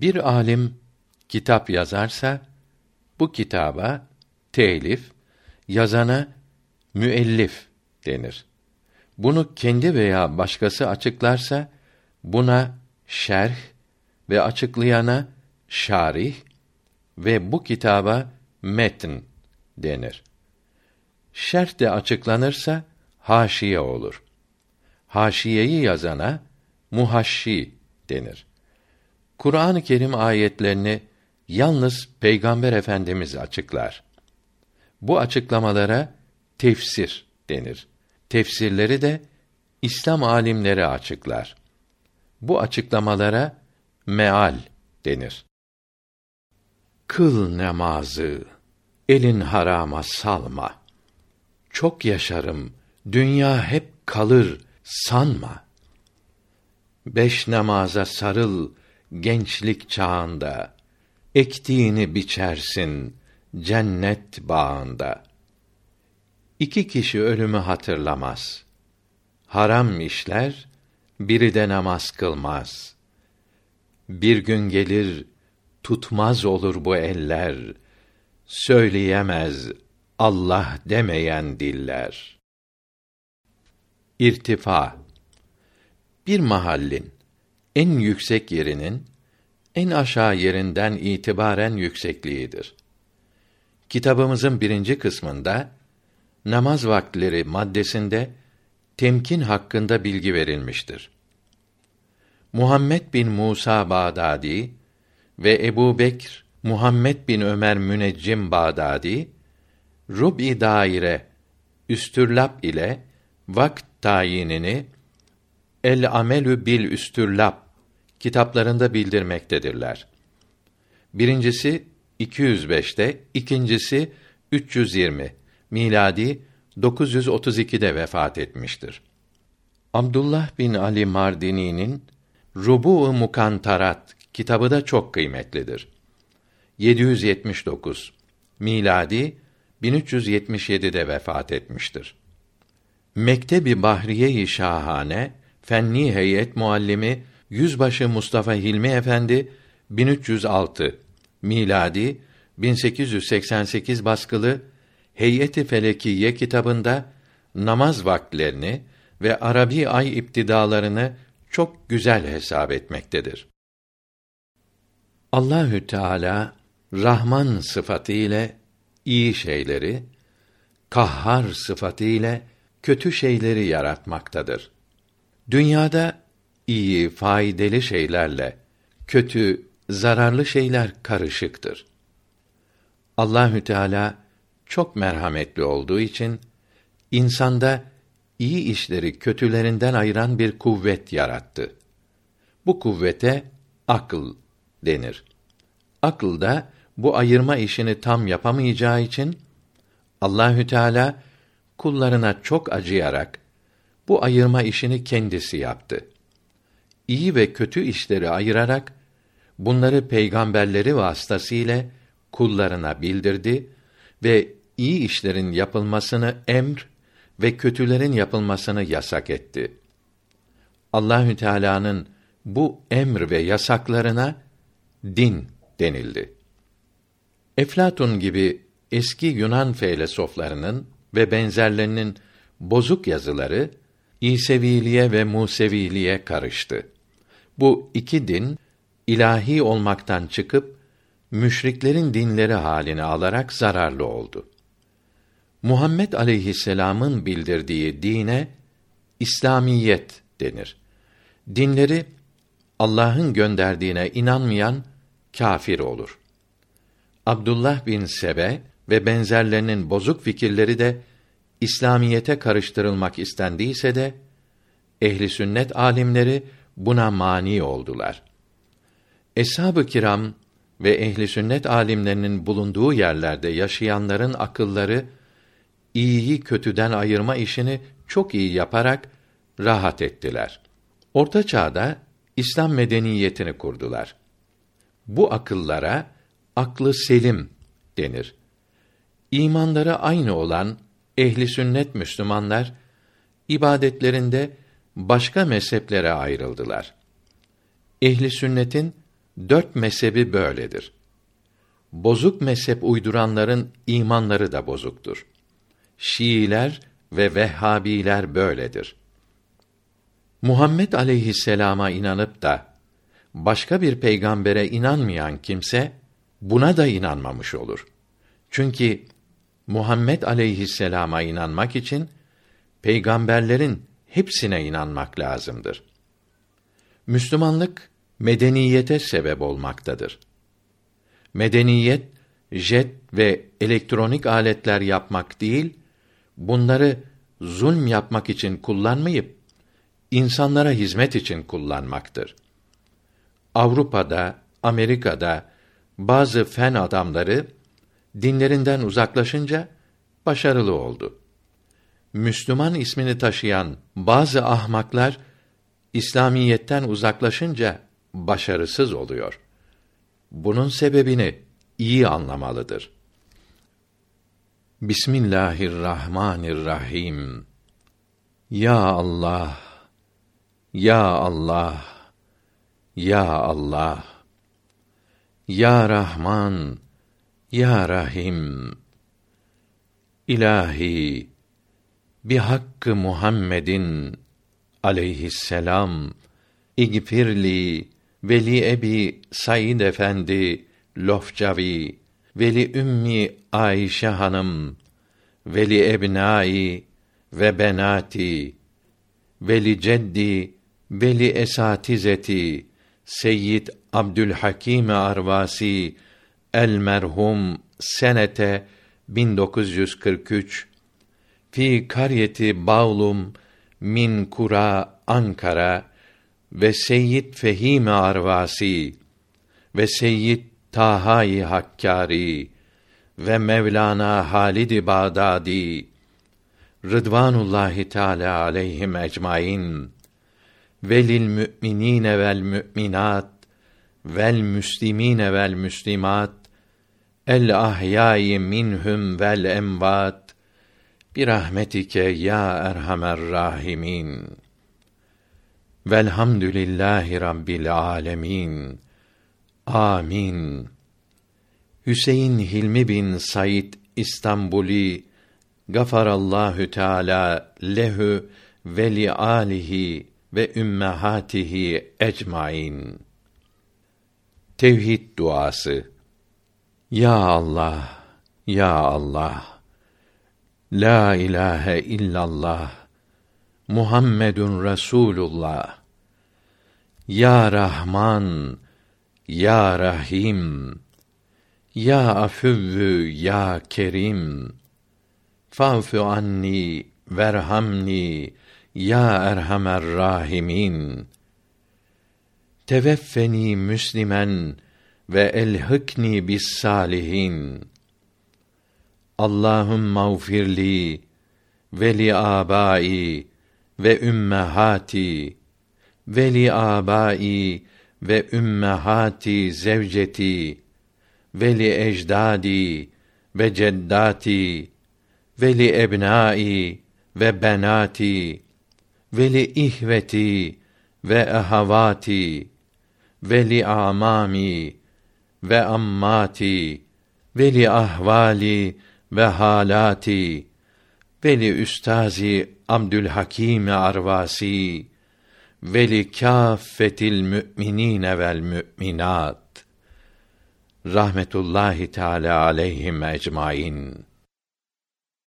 Bir alim kitap yazarsa bu kitaba telif, yazana müellif denir. Bunu kendi veya başkası açıklarsa buna şerh ve açıklayana şarih ve bu kitaba metn denir. Şerh de açıklanırsa haşiye olur. Haşiyeyi yazana muhaşşi denir. Kur'an-ı Kerim ayetlerini yalnız Peygamber Efendimiz açıklar. Bu açıklamalara tefsir denir. Tefsirleri de İslam alimleri açıklar. Bu açıklamalara meal denir. Kıl namazı, elin harama salma. Çok yaşarım, dünya hep kalır, sanma. Beş namaza sarıl, gençlik çağında. Ektiğini biçersin, cennet bağında. İki kişi ölümü hatırlamaz. Haram işler, biri de namaz kılmaz. Bir gün gelir, tutmaz olur bu eller. Söyleyemez Allah demeyen diller. İrtifa Bir mahallin en yüksek yerinin en aşağı yerinden itibaren yüksekliğidir. Kitabımızın birinci kısmında namaz vaktleri maddesinde temkin hakkında bilgi verilmiştir. Muhammed bin Musa Bağdadi ve Ebu Bekr Muhammed bin Ömer Müneccim Bağdadi rubi daire üstürlap ile vakt tayinini El Amelü bil Üstürlap kitaplarında bildirmektedirler. Birincisi 205'te, ikincisi 320 miladi 932'de vefat etmiştir. Abdullah bin Ali Mardini'nin Rubu-u Mukantarat kitabı da çok kıymetlidir. 779 miladi 1377'de vefat etmiştir. Mektebi Bahriye-i Şahane Fenni Heyet Muallimi Yüzbaşı Mustafa Hilmi Efendi 1306 miladi 1888 baskılı Heyeti Felekiye kitabında namaz vaktlerini ve Arabi ay iptidalarını çok güzel hesap etmektedir. Allahü Teala Rahman sıfatı ile iyi şeyleri, Kahhar sıfatı ile kötü şeyleri yaratmaktadır. Dünyada iyi, faydalı şeylerle kötü, zararlı şeyler karışıktır. Allahü Teala çok merhametli olduğu için insanda iyi işleri kötülerinden ayıran bir kuvvet yarattı. Bu kuvvete akıl denir. Akıl da bu ayırma işini tam yapamayacağı için Allahü Teala kullarına çok acıyarak bu ayırma işini kendisi yaptı. İyi ve kötü işleri ayırarak bunları peygamberleri vasıtasıyla kullarına bildirdi ve iyi işlerin yapılmasını emr ve kötülerin yapılmasını yasak etti. Allahü Teala'nın bu emr ve yasaklarına din denildi. Eflatun gibi eski Yunan felsefelerinin ve benzerlerinin bozuk yazıları İseviliğe ve Museviliğe karıştı. Bu iki din ilahi olmaktan çıkıp müşriklerin dinleri halini alarak zararlı oldu. Muhammed aleyhisselam'ın bildirdiği dine İslamiyet denir. Dinleri Allah'ın gönderdiğine inanmayan kâfir olur. Abdullah bin Sebe ve benzerlerinin bozuk fikirleri de İslamiyete karıştırılmak istendiyse de ehli sünnet alimleri buna mani oldular. Eshab-ı kiram ve ehli sünnet alimlerinin bulunduğu yerlerde yaşayanların akılları iyiyi kötüden ayırma işini çok iyi yaparak rahat ettiler. Orta çağda İslam medeniyetini kurdular. Bu akıllara aklı selim denir. İmanları aynı olan ehli sünnet Müslümanlar ibadetlerinde başka mezheplere ayrıldılar. Ehli sünnetin dört mezhebi böyledir. Bozuk mezhep uyduranların imanları da bozuktur. Şiiler ve Vehhabiler böyledir. Muhammed aleyhisselama inanıp da başka bir peygambere inanmayan kimse buna da inanmamış olur. Çünkü Muhammed aleyhisselama inanmak için peygamberlerin hepsine inanmak lazımdır. Müslümanlık medeniyete sebep olmaktadır. Medeniyet jet ve elektronik aletler yapmak değil, bunları zulm yapmak için kullanmayıp insanlara hizmet için kullanmaktır. Avrupa'da, Amerika'da bazı fen adamları dinlerinden uzaklaşınca başarılı oldu. Müslüman ismini taşıyan bazı ahmaklar İslamiyetten uzaklaşınca başarısız oluyor. Bunun sebebini iyi anlamalıdır. Bismillahirrahmanirrahim. Ya Allah, Ya Allah, Ya Allah, Ya Rahman, Ya Rahim. İlahi, bi hakkı Muhammedin aleyhisselam İgfirli veli ebi Said efendi Lofcavi veli ümmi Ayşe hanım veli ebnai ve benati veli ceddi veli esatizeti Seyyid Abdülhakim Arvasi el merhum senete 1943 fi karyeti Bağlum min kura Ankara ve Seyyid Fehim Arvasi ve Seyyid Tahai Hakkari ve Mevlana Halid Bağdadi Rıdvanullahi Teala aleyhim ecmaîn ve lil müminine vel müminat vel müslimine vel müslimat el ahyai minhum vel emvat bir rahmetike ya erhamer rahimin velhamdülillahi rabbil alemin amin Hüseyin Hilmi bin Said İstanbuli gafarallahu teala lehu ve li alihi ve ümmehatihi ecmaîn. Tevhid duası. Ya Allah, ya Allah. La ilahe illallah. Muhammedun Resulullah. Ya Rahman, Ya Rahim. Ya Afüvvü, Ya Kerim. Fa'fu anni, verhamni, Ya Erhamer Rahimin. Teveffeni müslimen ve elhikni bis salihin. Allahum mağfirli ve li abai ve ümmehati ve li abai ve ümmehati zevceti ve li ecdadi ve ceddati ve li ebnai ve benati ve li ihveti ve ehavati ve li amami ve ammati ve li ahvali ve halati. Ve li üstazi Abdülhakim Arvasi ve li kâffetil müminine vel müminat rahmetullahi teala aleyhim ecmaîn